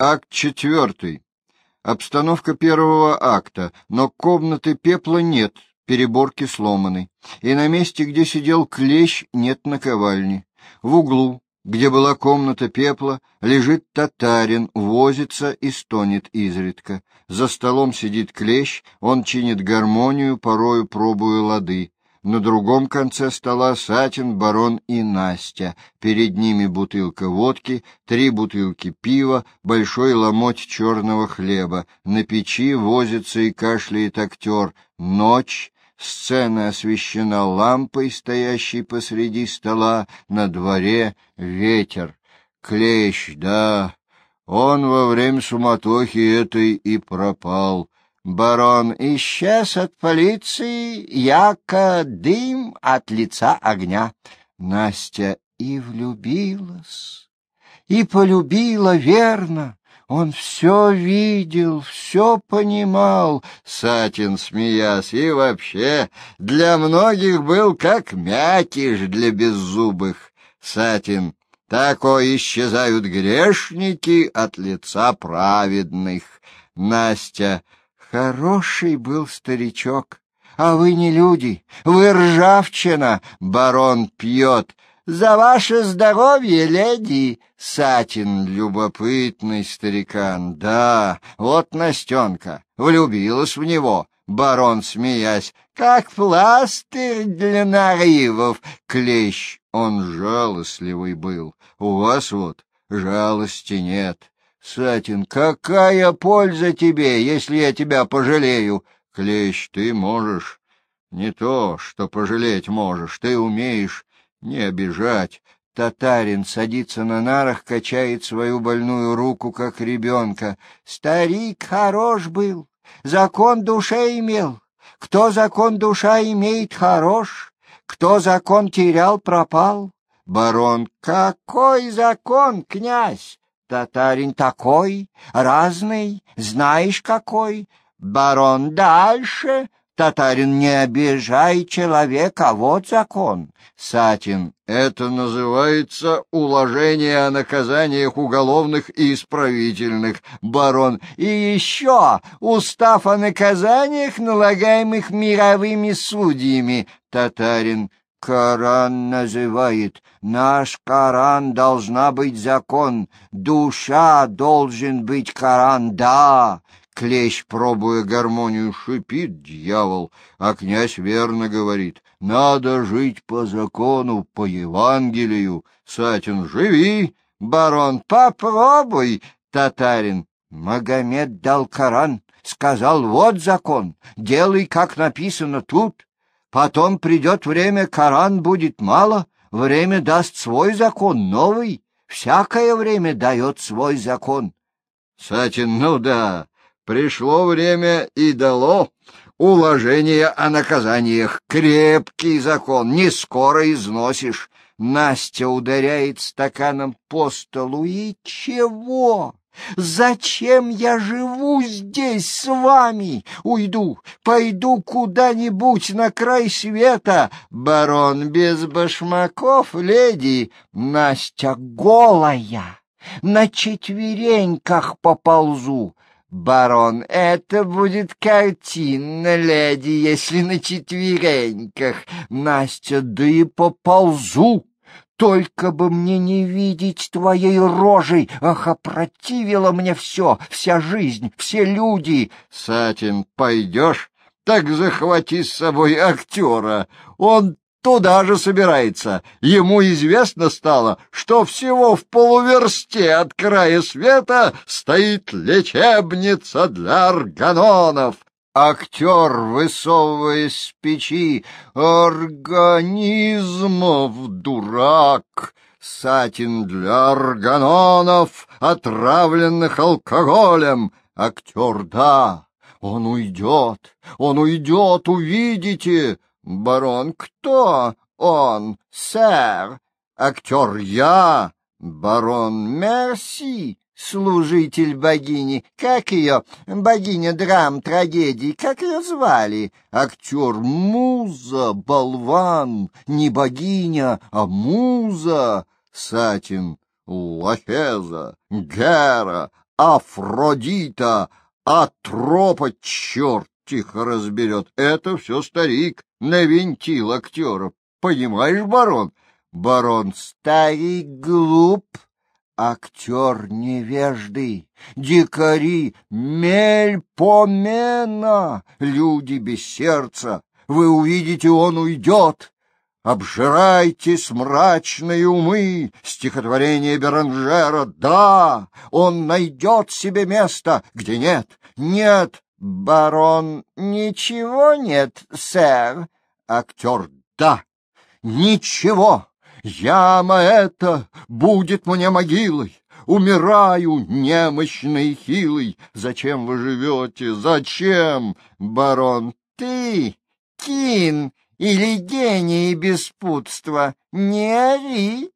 Акт четвертый. Обстановка первого акта, но комнаты пепла нет, переборки сломаны. И на месте, где сидел клещ, нет наковальни. В углу, где была комната пепла, лежит татарин, возится и стонет изредка. За столом сидит клещ, он чинит гармонию, порою пробуя лады. На другом конце стола Сатин, барон и Настя. Перед ними бутылка водки, три бутылки пива, большой ломоть черного хлеба. На печи возится и кашляет актер. Ночь. Сцена освещена лампой, стоящей посреди стола. На дворе ветер. Клещ, да, он во время суматохи этой и пропал. Барон исчез от полиции, яко дым от лица огня. Настя и влюбилась, и полюбила верно. Он все видел, все понимал. Сатин, смеясь, и вообще для многих был как мякиш для беззубых. Сатин, тако исчезают грешники от лица праведных. Настя, Хороший был старичок, а вы не люди, вы ржавчина, барон пьет. За ваше здоровье, леди! Сатин, любопытный старикан, да, вот Настенка, влюбилась в него. Барон, смеясь, как пластырь для наривов. Клещ, он жалостливый был, у вас вот жалости нет. Сатин, какая польза тебе, если я тебя пожалею? Клещ, ты можешь. Не то, что пожалеть можешь, ты умеешь не обижать. Татарин садится на нарах, качает свою больную руку, как ребенка. Старик хорош был, закон душе имел. Кто закон душа имеет, хорош. Кто закон терял, пропал. Барон, какой закон, князь? Татарин такой, разный, знаешь какой. Барон дальше. Татарин, не обижай человека, вот закон. Сатин, это называется уложение о наказаниях уголовных и исправительных. Барон, и еще устав о наказаниях, налагаемых мировыми судьями. Татарин, Коран называет. Наш Коран должна быть закон. Душа должен быть Коран, да. Клещ, пробуя гармонию, шипит дьявол, а князь верно говорит. Надо жить по закону, по Евангелию. Сатин, живи. Барон, попробуй. Татарин, Магомед дал Коран, сказал, вот закон, делай, как написано тут. Потом придет время, Коран будет мало, время даст свой закон, новый. Всякое время дает свой закон. Сатин, ну да, пришло время и дало уложение о наказаниях. Крепкий закон, не скоро износишь. Настя ударяет стаканом по столу. И чего? Зачем я живу здесь с вами? Уйду, пойду куда-нибудь на край света. Барон без башмаков, леди, Настя голая, на четвереньках поползу. Барон, это будет картина, леди, если на четвереньках. Настя, да и поползу. Только бы мне не видеть твоей рожи! Ах, опротивило мне все, вся жизнь, все люди! Сатин, пойдешь? Так захвати с собой актера. Он туда же собирается. Ему известно стало, что всего в полуверсте от края света стоит лечебница для органонов. Актер, высовываясь с печи, организмов дурак, Сатин для органонов, отравленных алкоголем. Актер, да, он уйдет, он уйдет, увидите. Барон, кто он, сэр? Актер, я. Барон, мерси служитель богини. Как ее? Богиня драм, трагедий. Как ее звали? Актер Муза, болван. Не богиня, а Муза. Сатин, Лахеза, Гера, Афродита, Атропа, черт тихо разберет. Это все старик навинтил актера. Понимаешь, барон? Барон, старик глуп, актер невежды, дикари, мель помена, люди без сердца. Вы увидите, он уйдет. Обжирайтесь, мрачные умы, стихотворение Беранжера, да, он найдет себе место, где нет, нет, барон, ничего нет, сэр, актер, да, ничего, яма эта будет мне могилой, умираю, немощный хилый, зачем вы живете, зачем, барон, ты, кин, или гений беспутства. Не ори.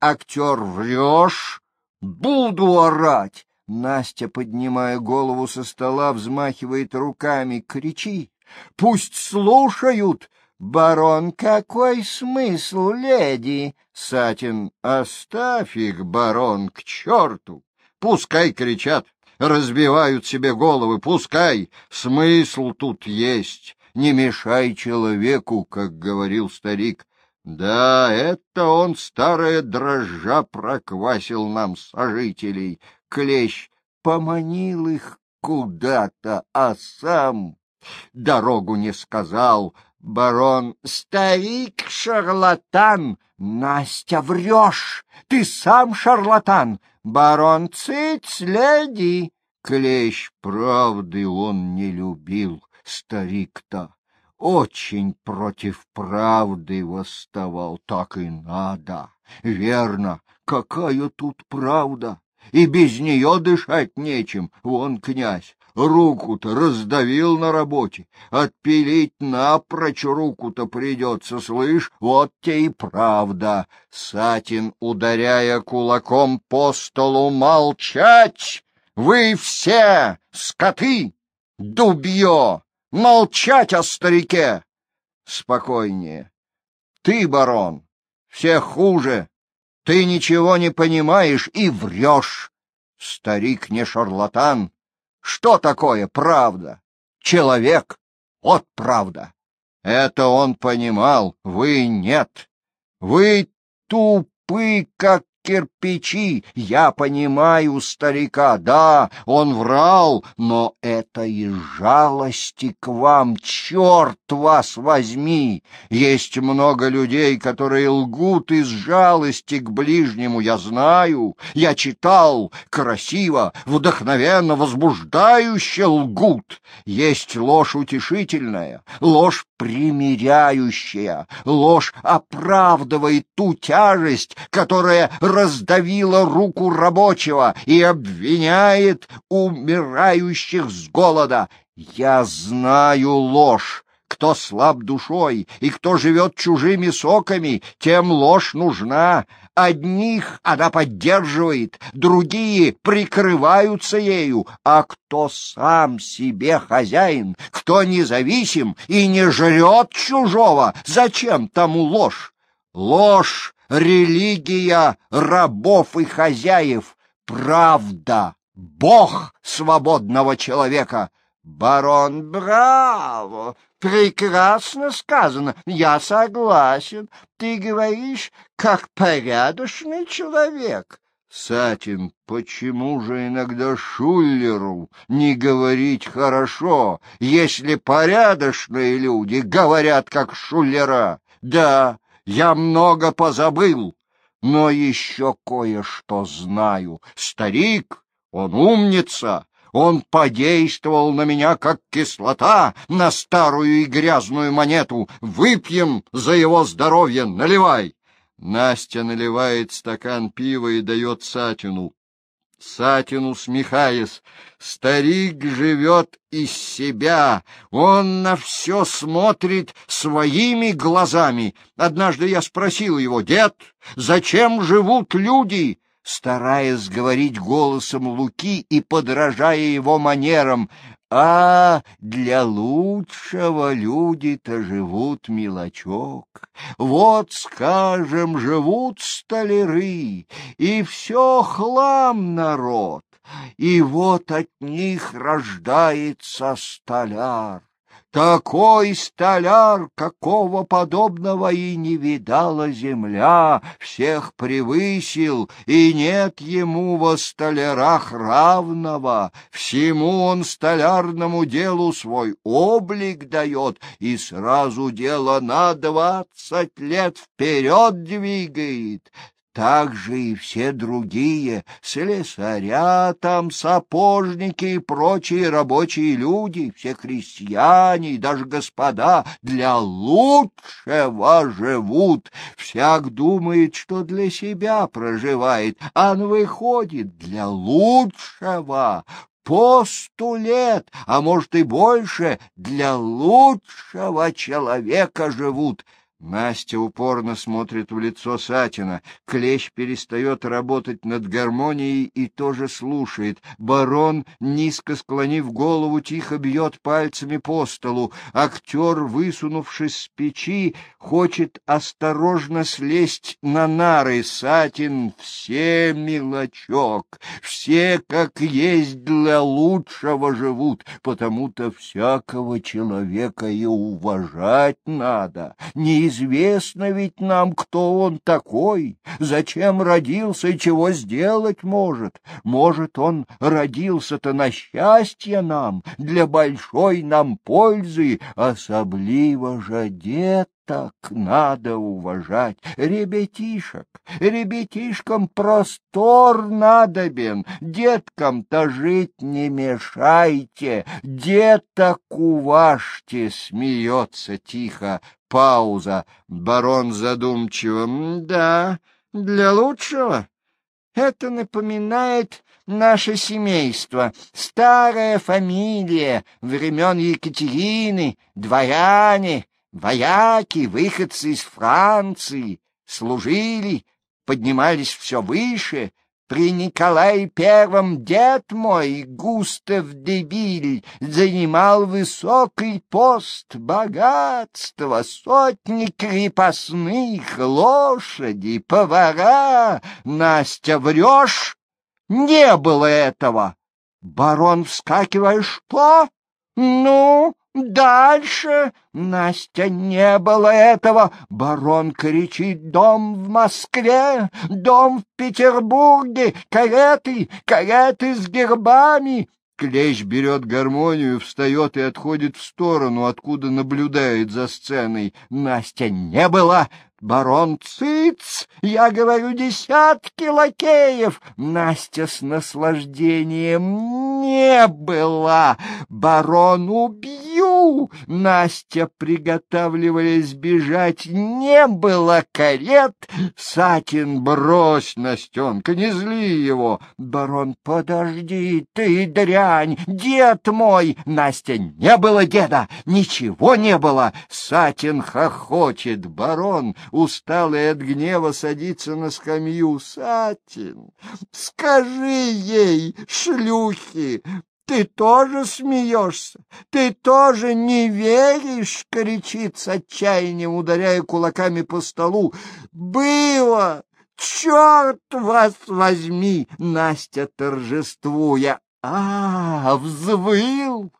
Актер врешь. Буду орать. Настя, поднимая голову со стола, взмахивает руками. Кричи. Пусть слушают. Барон, какой смысл, леди? Сатин, оставь их, барон, к черту. Пускай кричат, разбивают себе головы, пускай. Смысл тут есть не мешай человеку, как говорил старик. Да, это он, старая дрожжа, проквасил нам сожителей. Клещ поманил их куда-то, а сам дорогу не сказал. Барон, старик шарлатан, Настя, врешь, ты сам шарлатан. Барон, цыц, леди. Клещ правды он не любил старик-то очень против правды восставал, так и надо. Верно, какая тут правда? И без нее дышать нечем. Вон князь руку-то раздавил на работе. Отпилить напрочь руку-то придется, слышь, вот те и правда. Сатин, ударяя кулаком по столу, молчать! Вы все скоты! Дубье! Молчать о старике! Спокойнее. Ты, барон, все хуже. Ты ничего не понимаешь и врешь. Старик не шарлатан. Что такое правда? Человек. Вот правда. Это он понимал, вы нет. Вы тупы, как кирпичи. Я понимаю старика, да, он врал, но это из жалости к вам, черт вас возьми. Есть много людей, которые лгут из жалости к ближнему, я знаю, я читал, красиво, вдохновенно, возбуждающе лгут. Есть ложь утешительная, ложь примиряющая, ложь оправдывает ту тяжесть, которая раздавила руку рабочего и обвиняет умирающих с голода. Я знаю ложь. Кто слаб душой и кто живет чужими соками, тем ложь нужна. Одних она поддерживает, другие прикрываются ею, а кто сам себе хозяин, кто независим и не жрет чужого, зачем тому ложь? Ложь религия рабов и хозяев, правда, бог свободного человека. Барон, браво! Прекрасно сказано, я согласен. Ты говоришь, как порядочный человек. Сатин, почему же иногда Шуллеру не говорить хорошо, если порядочные люди говорят как Шуллера? Да, я много позабыл, но еще кое-что знаю. Старик, он умница, он подействовал на меня, как кислота на старую и грязную монету. Выпьем за его здоровье, наливай. Настя наливает стакан пива и дает Сатину. Сатин, усмехаясь, старик живет из себя, он на все смотрит своими глазами. Однажды я спросил его, дед, зачем живут люди? Стараясь говорить голосом Луки и подражая его манерам, а для лучшего люди-то живут мелочок. Вот, скажем, живут столяры, и все хлам народ. и вот от них рождается столяр. Такой столяр, какого подобного и не видала земля, всех превысил, и нет ему во столярах равного. Всему он столярному делу свой облик дает, и сразу дело на двадцать лет вперед двигает. Так же и все другие, слесаря там, сапожники и прочие рабочие люди, все крестьяне и даже господа для лучшего живут. Всяк думает, что для себя проживает, а он выходит для лучшего по сто лет, а может и больше, для лучшего человека живут. Настя упорно смотрит в лицо Сатина. Клещ перестает работать над гармонией и тоже слушает. Барон, низко склонив голову, тихо бьет пальцами по столу. Актер, высунувшись с печи, хочет осторожно слезть на нары. Сатин все мелочок, все как есть для лучшего живут, потому-то всякого человека и уважать надо. Не Неизвестно ведь нам, кто он такой, зачем родился и чего сделать может. Может, он родился-то на счастье нам, для большой нам пользы, особливо же дед так надо уважать ребятишек. Ребятишкам простор надобен, деткам-то жить не мешайте, деток уважьте, смеется тихо. Пауза. Барон задумчиво. Да, для лучшего. Это напоминает наше семейство. Старая фамилия времен Екатерины, дворяне, Вояки, выходцы из Франции, служили, поднимались все выше. При Николае Первом дед мой, Густав Дебиль, занимал высокий пост, богатство, сотни крепостных, лошади, повара. Настя, врешь? Не было этого. Барон, вскакивая, что? Ну, Дальше, Настя, не было этого. Барон кричит «Дом в Москве! Дом в Петербурге! Кареты! Кареты с гербами!» Клещ берет гармонию, встает и отходит в сторону, откуда наблюдает за сценой. Настя не было. Барон Циц, я говорю, десятки лакеев. Настя с наслаждением не была. Барон убью. Настя, приготавливаясь бежать, не было карет. Сатин, брось, Настенка, не зли его. Барон, подожди, ты дрянь, дед мой. Настя, не было деда, ничего не было. Сатин хохочет. Барон, усталый от гнева, садится на скамью. Сатин, скажи ей, шлюхи, ты тоже смеешься? Ты тоже не веришь? — кричит с отчаянием, ударяя кулаками по столу. — Было! Черт вас возьми! Настя торжествуя. — А, взвыл!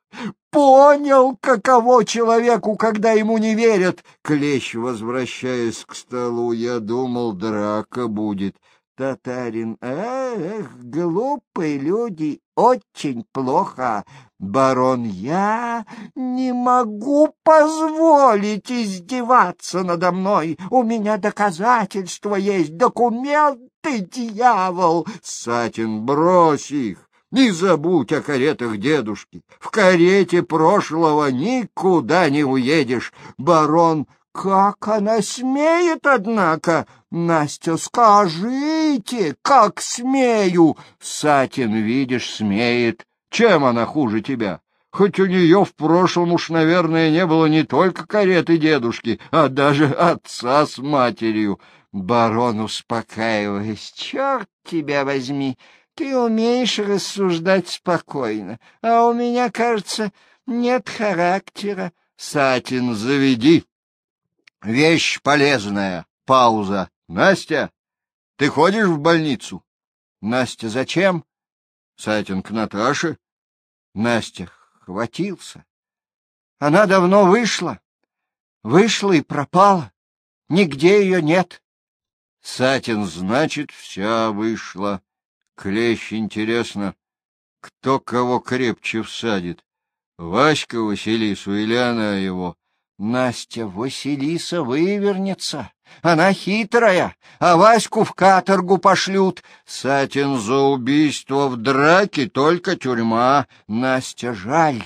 Понял, каково человеку, когда ему не верят. Клещ, возвращаясь к столу, я думал, драка будет. Татарин, эх, глупые люди, очень плохо. Барон, я не могу позволить издеваться надо мной. У меня доказательства есть, документы, дьявол. Сатин, брось их. Не забудь о каретах дедушки. В карете прошлого никуда не уедешь. Барон, как она смеет, однако? Настя, скажите, как смею? Сатин, видишь, смеет. Чем она хуже тебя? Хоть у нее в прошлом уж, наверное, не было не только кареты дедушки, а даже отца с матерью. Барон, успокаиваясь, черт тебя возьми, ты умеешь рассуждать спокойно, а у меня, кажется, нет характера. Сатин, заведи. Вещь полезная. Пауза. Настя, ты ходишь в больницу? Настя, зачем? Сатин к Наташе. Настя хватился. Она давно вышла. Вышла и пропала. Нигде ее нет. Сатин, значит, вся вышла. Клещ, интересно, кто кого крепче всадит? Васька Василису или она его? Настя Василиса вывернется. Она хитрая, а Ваську в каторгу пошлют. Сатин за убийство в драке только тюрьма. Настя, жаль.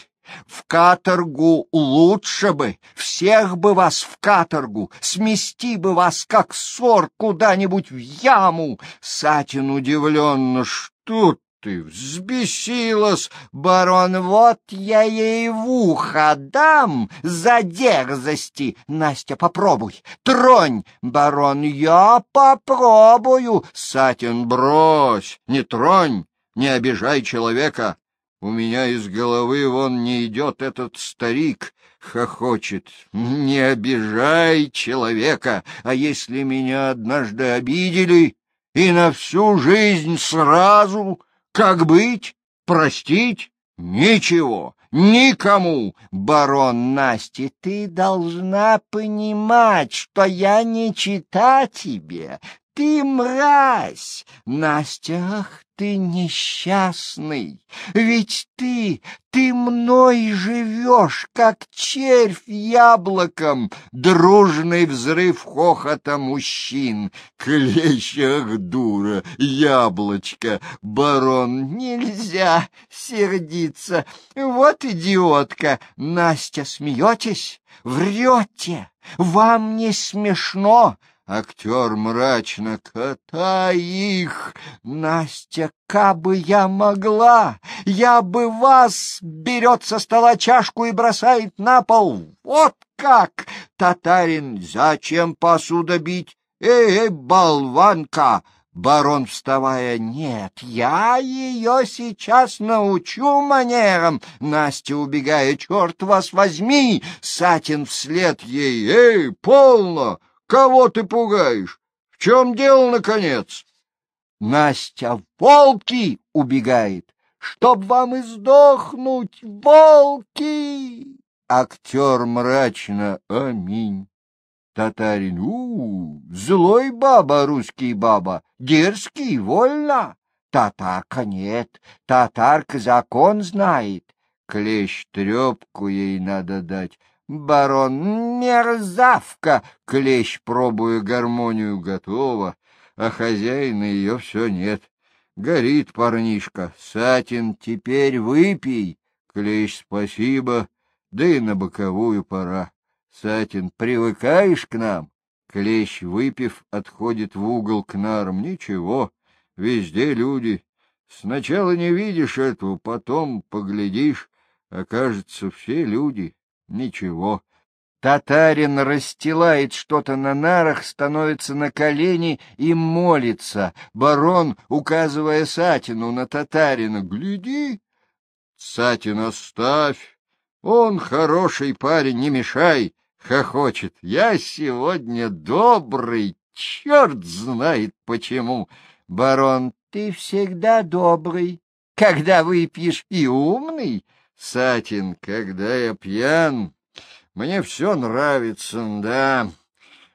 В каторгу лучше бы, всех бы вас в каторгу, смести бы вас, как ссор, куда-нибудь в яму. Сатин удивленно, что ты, взбесилась, барон, вот я ей в ухо дам за дерзости. Настя, попробуй, тронь, барон, я попробую. Сатин, брось, не тронь, не обижай человека. У меня из головы вон не идет этот старик, хохочет. Не обижай человека, а если меня однажды обидели, и на всю жизнь сразу как быть? Простить? Ничего, никому. Барон Насти, ты должна понимать, что я не чита тебе. Ты мразь! Настя, ах ты несчастный! Ведь ты, ты мной живешь, как червь яблоком! Дружный взрыв хохота мужчин. Клещах дура, яблочко, барон, нельзя сердиться. Вот идиотка! Настя, смеетесь? Врете! Вам не смешно? Актер мрачно катай их. Настя, кабы я могла, я бы вас берет со стола чашку и бросает на пол. Вот как! Татарин, зачем посуда бить? Эй, эй, болванка! Барон, вставая, нет, я ее сейчас научу манерам. Настя, убегая, черт вас возьми! Сатин вслед ей, эй, полно! Кого ты пугаешь? В чем дело, наконец? Настя, волки убегает. Чтоб вам издохнуть, волки! Актер мрачно, аминь. Татарин, у, -у злой баба, русский баба, дерзкий, вольно. Татарка нет, татарка закон знает. Клещ трепку ей надо дать, Барон, мерзавка! Клещ, пробуя гармонию, готова, а хозяина ее все нет. Горит парнишка. Сатин, теперь выпей. Клещ, спасибо, да и на боковую пора. Сатин, привыкаешь к нам? Клещ, выпив, отходит в угол к нарам. Ничего, везде люди. Сначала не видишь этого, потом поглядишь, окажется, все люди. Ничего. Татарин расстилает что-то на нарах, становится на колени и молится. Барон, указывая Сатину на татарина, «Гляди!» «Сатин, оставь! Он хороший парень, не мешай!» — хохочет. «Я сегодня добрый, черт знает почему!» «Барон, ты всегда добрый, когда выпьешь и умный!» Сатин, когда я пьян, мне все нравится, да.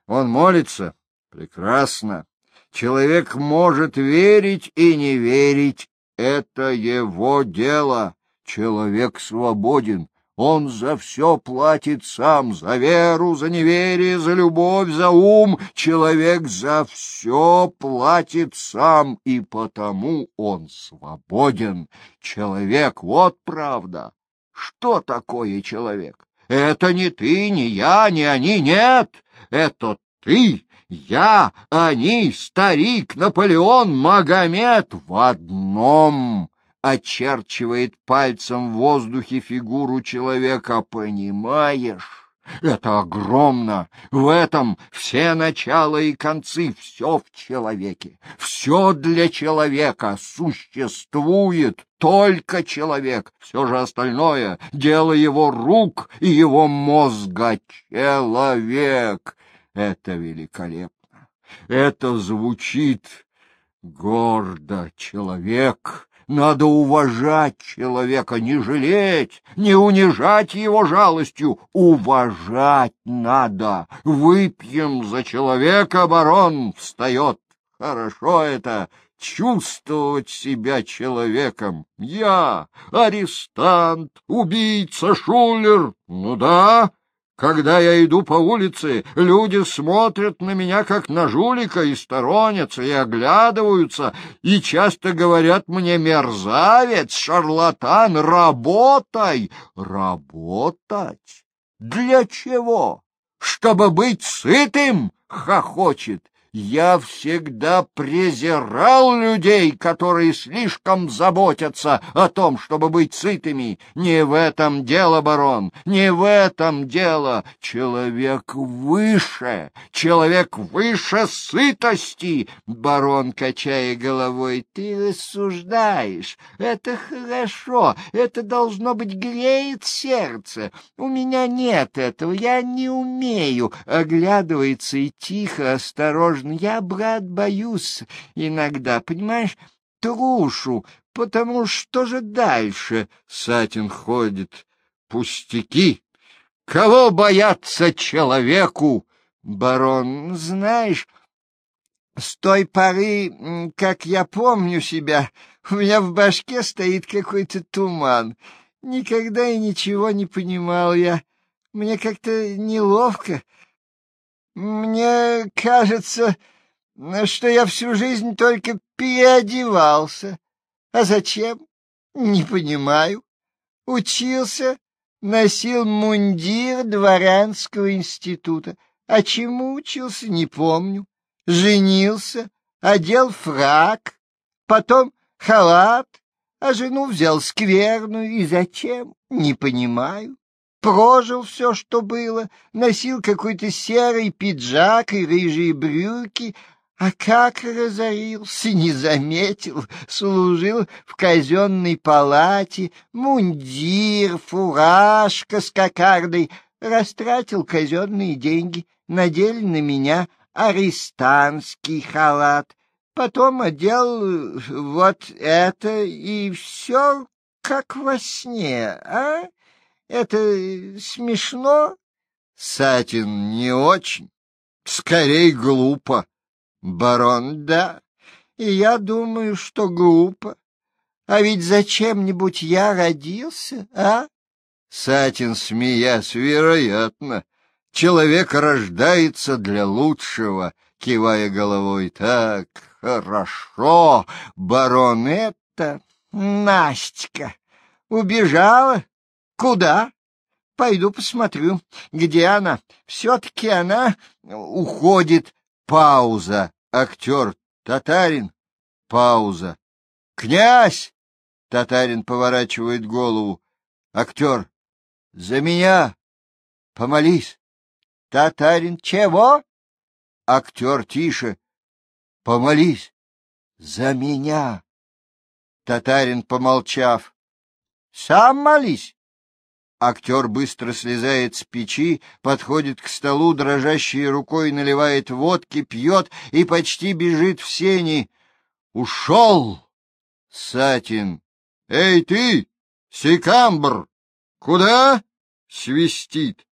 Он молится? Прекрасно. Человек может верить и не верить. Это его дело. Человек свободен. Он за все платит сам, за веру, за неверие, за любовь, за ум. Человек за все платит сам, и потому он свободен. Человек, вот правда. Что такое человек? Это не ты, не я, не они, нет. Это ты, я, они, старик, Наполеон, Магомед в одном очерчивает пальцем в воздухе фигуру человека, понимаешь? Это огромно. В этом все начала и концы, все в человеке. Все для человека существует, только человек. Все же остальное — дело его рук и его мозга. Человек — это великолепно. Это звучит гордо. Человек Надо уважать человека, не жалеть, не унижать его жалостью. Уважать надо. Выпьем за человека, барон, встает. Хорошо это, чувствовать себя человеком. Я, арестант, убийца, шулер. Ну да, когда я иду по улице, люди смотрят на меня как на жулика и сторонятся, и оглядываются, и часто говорят мне «мерзавец, шарлатан, работай!» Работать? Для чего? Чтобы быть сытым? — хохочет. Я всегда презирал людей, которые слишком заботятся о том, чтобы быть сытыми. Не в этом дело, барон, не в этом дело. Человек выше, человек выше сытости. Барон, качая головой, ты рассуждаешь. Это хорошо, это должно быть греет сердце. У меня нет этого, я не умею. Оглядывается и тихо, осторожно осторожно. Я, брат, боюсь иногда, понимаешь, трушу, потому что же дальше? Сатин ходит. Пустяки! Кого бояться человеку? Барон, знаешь, с той поры, как я помню себя, у меня в башке стоит какой-то туман. Никогда и ничего не понимал я. Мне как-то неловко. Мне кажется, что я всю жизнь только переодевался. А зачем? Не понимаю. Учился, носил мундир дворянского института. А чему учился, не помню. Женился, одел фрак, потом халат, а жену взял скверную. И зачем? Не понимаю прожил все, что было, носил какой-то серый пиджак и рыжие брюки, а как разорился, не заметил, служил в казенной палате, мундир, фуражка с кокардой, растратил казенные деньги, надели на меня арестантский халат, потом одел вот это, и все как во сне, а? Это смешно? Сатин не очень. Скорей глупо. Барон, да. И я думаю, что глупо. А ведь зачем-нибудь я родился, а? Сатин, смеясь, вероятно. Человек рождается для лучшего, кивая головой. Так, хорошо, барон, это Настя убежала Куда? Пойду посмотрю, где она. Все-таки она уходит. Пауза. Актер татарин. Пауза. Князь! Татарин поворачивает голову. Актер. За меня. Помолись. Татарин. Чего? Актер тише. Помолись. За меня. Татарин, помолчав. Сам молись. Актер быстро слезает с печи, подходит к столу, дрожащей рукой наливает водки, пьет и почти бежит в сени. «Ушел!» Сатин. «Эй ты, Сикамбр! Куда?» Свистит.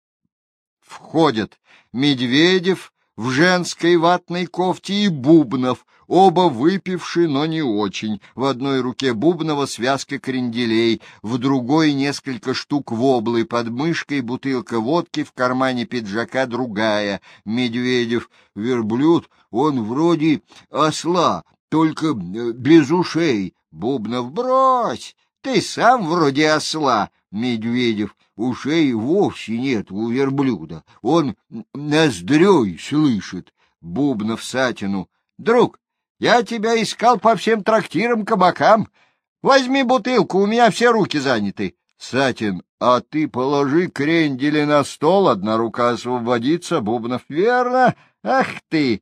Входят Медведев в женской ватной кофте и Бубнов, оба выпивши, но не очень. В одной руке Бубнова связка кренделей, в другой несколько штук воблы, под мышкой бутылка водки, в кармане пиджака другая. Медведев, верблюд, он вроде осла, только э, без ушей. Бубнов, брось, ты сам вроде осла. Медведев, ушей вовсе нет у верблюда, он ноздрёй слышит. Бубнов Сатину, друг, я тебя искал по всем трактирам, кабакам. Возьми бутылку, у меня все руки заняты. Сатин, а ты положи крендели на стол, одна рука освободится, Бубнов. Верно? Ах ты,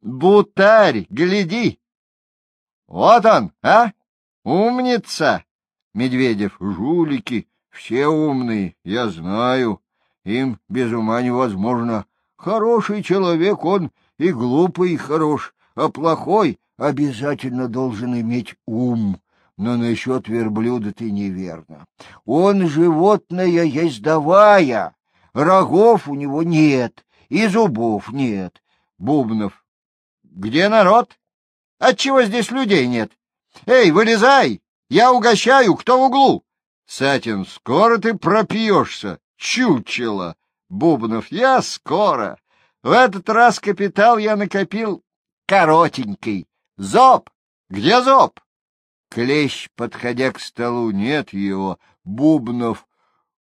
бутарь, гляди. Вот он, а? Умница. Медведев, жулики, все умные, я знаю. Им без ума невозможно. Хороший человек он, и глупый, и хорош а плохой обязательно должен иметь ум. Но насчет верблюда ты неверно. Он животное ездовая, рогов у него нет и зубов нет. Бубнов. Где народ? Отчего здесь людей нет? Эй, вылезай! Я угощаю, кто в углу? Сатин, скоро ты пропьешься, чучело. Бубнов, я скоро. В этот раз капитал я накопил коротенький. Зоб! Где зоб? Клещ, подходя к столу, нет его. Бубнов.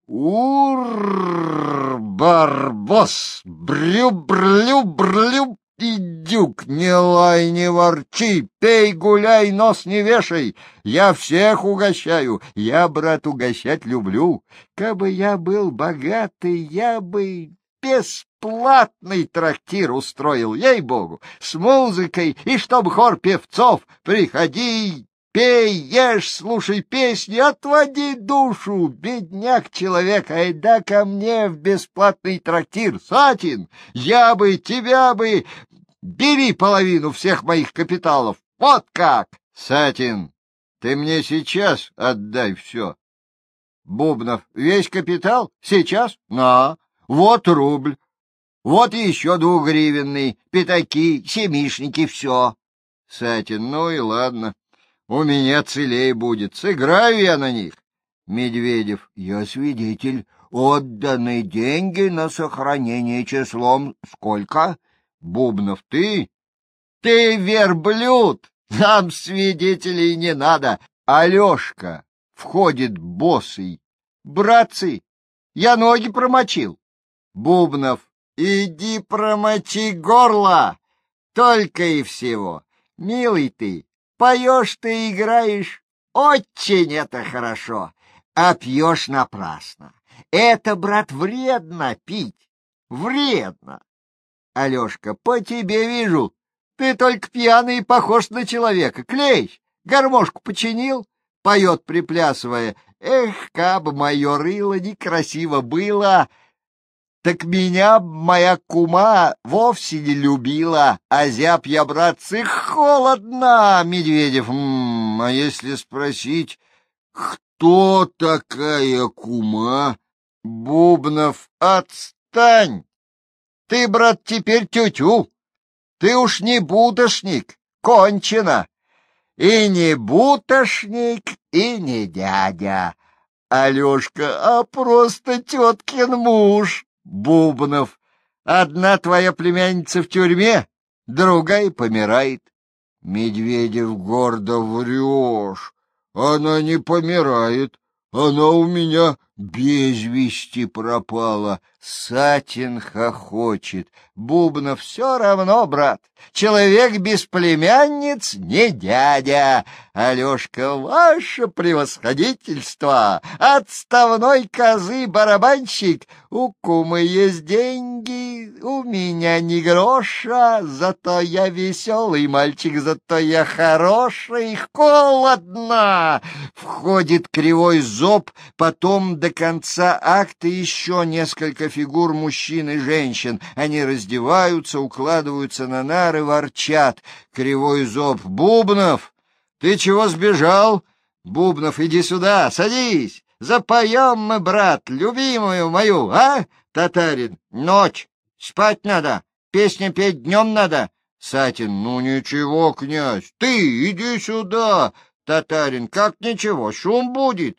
Ур, барбос, брю-брлю-брлю, идюк, не лай, не ворчи, пей, гуляй, нос не вешай, я всех угощаю, я, брат, угощать люблю. Кабы я был богатый, я бы бесплатный трактир устроил, ей-богу, с музыкой, и чтоб хор певцов, приходи, Пей, ешь, слушай песни, отводи душу, бедняк человек, айда ко мне в бесплатный трактир, Сатин, я бы, тебя бы, бери половину всех моих капиталов, вот как! Сатин, ты мне сейчас отдай все. Бубнов, весь капитал? Сейчас? На, вот рубль. Вот еще двугривенный, пятаки, семишники, все. Сатин, ну и ладно. У меня целей будет. Сыграю я на них. Медведев. Я свидетель. Отданы деньги на сохранение числом. Сколько? Бубнов. Ты? Ты верблюд! Нам свидетелей не надо. Алешка входит босый. Братцы, я ноги промочил. Бубнов. Иди промочи горло. Только и всего. Милый ты, Поешь ты играешь, очень это хорошо, а пьешь напрасно. Это, брат, вредно пить, вредно. Алешка, по тебе вижу, ты только пьяный и похож на человека. Клей, гармошку починил, поет, приплясывая. Эх, каб мое рыло некрасиво было, так меня моя кума вовсе не любила, а зяб я, братцы, холодно, Медведев. М -м, а если спросить, кто такая кума? Бубнов, отстань! Ты, брат, теперь тютю. Ты уж не будошник, кончено. И не бутошник, и не дядя. Алешка, а просто теткин муж. Бубнов. Одна твоя племянница в тюрьме, другая помирает. Медведев гордо врешь. Она не помирает. Она у меня без вести пропала. Сатин хохочет. Бубнов все равно, брат. Человек без племянниц не дядя. Алешка, ваше превосходительство, отставной козы-барабанщик. У кумы есть деньги, у меня ни гроша, зато я веселый мальчик, зато я хороший, холодно. Входит кривой зоб, потом до конца акта еще несколько фигур мужчин и женщин. Они раздеваются, укладываются на нары, ворчат. Кривой зоб. «Бубнов, ты чего сбежал?» «Бубнов, иди сюда, садись. Запоем мы, брат, любимую мою, а?» Татарин. «Ночь. Спать надо. Песни петь днем надо». Сатин. «Ну ничего, князь, ты иди сюда». Татарин. «Как ничего, шум будет.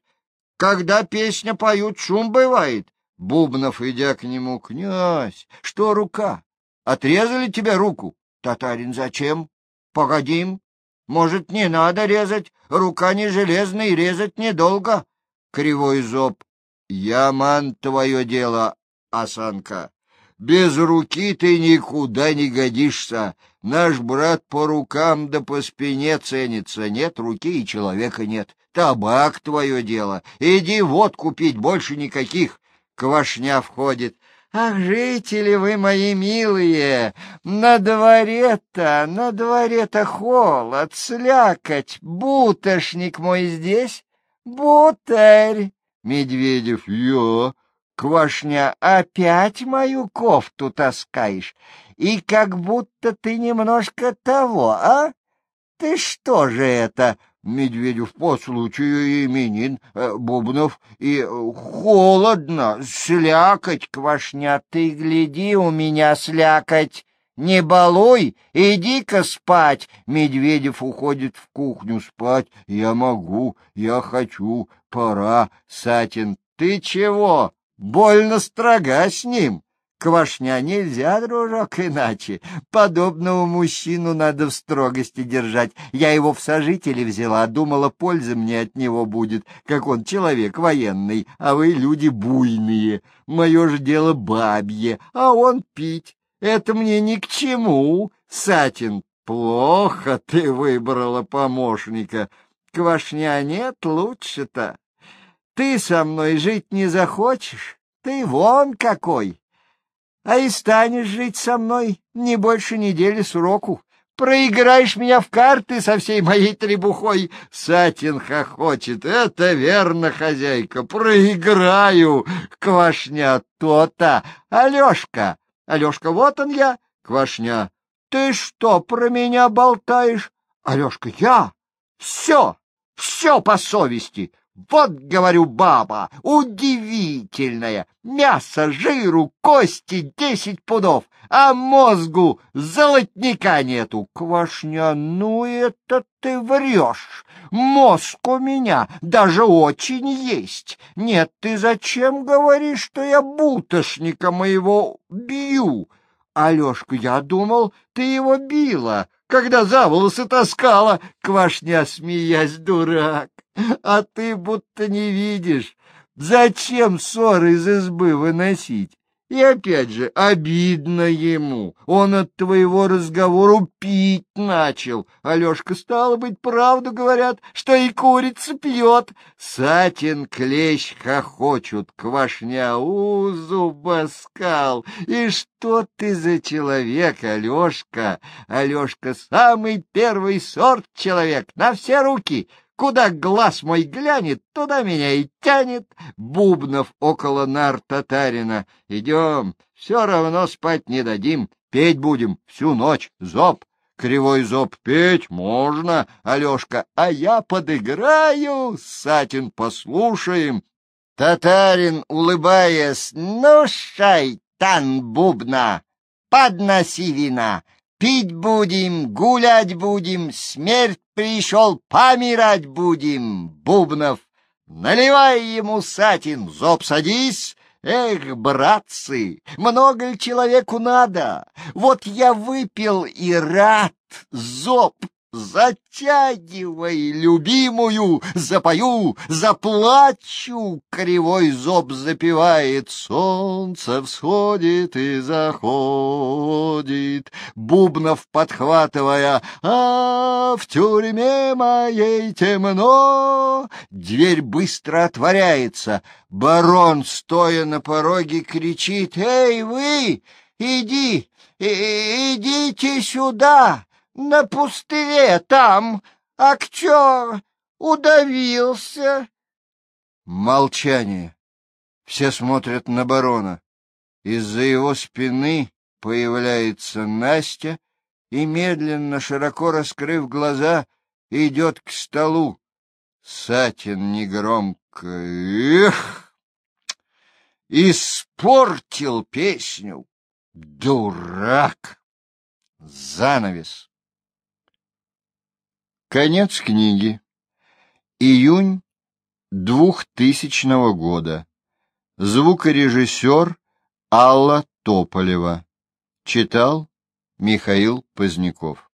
Когда песня поют, шум бывает. Бубнов, идя к нему, князь, что рука? Отрезали тебе руку? Татарин, зачем? Погодим. Может, не надо резать? Рука не железная, и резать недолго. Кривой зоб. Яман твое дело, осанка. Без руки ты никуда не годишься. Наш брат по рукам да по спине ценится. Нет руки и человека нет. Табак твое дело. Иди водку пить, больше никаких. Квашня входит. Ах, жители вы мои милые, на дворе-то, на дворе-то холод, слякоть, бутошник мой здесь, бутарь. Медведев, я. Квашня, опять мою кофту таскаешь, и как будто ты немножко того, а? Ты что же это, Медведев по случаю именин э, Бубнов и холодно, слякоть, Квашня, ты гляди, у меня слякоть. Не балуй, иди-ка спать. Медведев уходит в кухню спать. Я могу, я хочу, пора. Сатин, ты чего? Больно строга с ним. Квашня нельзя, дружок, иначе. Подобного мужчину надо в строгости держать. Я его в сожители взяла, думала, польза мне от него будет, как он человек военный, а вы люди буйные. Мое же дело бабье, а он пить. Это мне ни к чему, Сатин. Плохо ты выбрала помощника. Квашня нет лучше-то. Ты со мной жить не захочешь? Ты вон какой! А и станешь жить со мной не больше недели сроку. Проиграешь меня в карты со всей моей требухой. Сатин хохочет. Это верно, хозяйка. Проиграю. Квашня то-то. Алешка. Алешка, вот он я. Квашня. Ты что про меня болтаешь? Алешка, я? Все, все по совести. Вот, говорю, баба, удивительная. Мясо, жиру, кости десять пудов, а мозгу золотника нету. Квашня, ну это ты врешь. Мозг у меня даже очень есть. Нет, ты зачем говоришь, что я бутошника моего бью? Алешка, я думал, ты его била, когда за волосы таскала. Квашня, смеясь, дурак. А ты будто не видишь. Зачем ссоры из избы выносить? И опять же, обидно ему. Он от твоего разговора пить начал. Алешка, стало быть, правду говорят, что и курица пьет. Сатин клещ хохочут, квашня, у, зубоскал. И что ты за человек, Алешка? Алешка самый первый сорт человек, на все руки. Куда глаз мой глянет, туда меня и тянет. Бубнов около нар татарина. Идем, все равно спать не дадим. Петь будем всю ночь, зоб. Кривой зоб петь можно, Алешка, а я подыграю. Сатин, послушаем. Татарин, улыбаясь, ну, шайтан бубна, подноси вина. Пить будем, гулять будем, смерть пришел, помирать будем. Бубнов, наливай ему сатин, зоб садись. Эх, братцы, много ли человеку надо? Вот я выпил и рад, зоб Затягивай, любимую, запою, заплачу, кривой зоб запевает, солнце всходит и заходит, Бубнов подхватывая, а в тюрьме моей темно, дверь быстро отворяется, барон, стоя на пороге, кричит, эй, вы, иди, идите сюда, на пустыре там актер удавился. Молчание. Все смотрят на барона. Из-за его спины появляется Настя и, медленно, широко раскрыв глаза, идет к столу. Сатин негромко «Эх!» Испортил песню. Дурак! Занавес. Конец книги. Июнь двухтысячного года. Звукорежиссер Алла Тополева. Читал Михаил Поздняков.